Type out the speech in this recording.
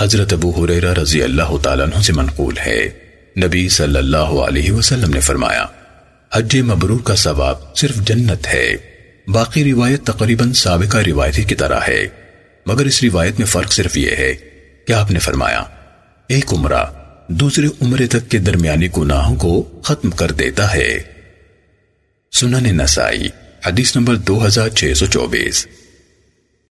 حضرت ابو حریرہ رضی اللہ تعالیٰ عنہ سے منقول ہے۔ نبی صلی اللہ علیہ وسلم نے فرمایا، حج مبرور کا ثواب صرف جنت ہے۔ باقی روایت تقریباً سابقہ روایتی کی طرح ہے۔ مگر اس روایت میں فرق صرف یہ ہے کہ آپ نے فرمایا، ایک عمرہ دوسرے عمرے تک کے درمیانی گناہوں کو ختم کر دیتا ہے۔ سنن نسائی، حدیث نمبر دو ہزار چھ سو چوبیس۔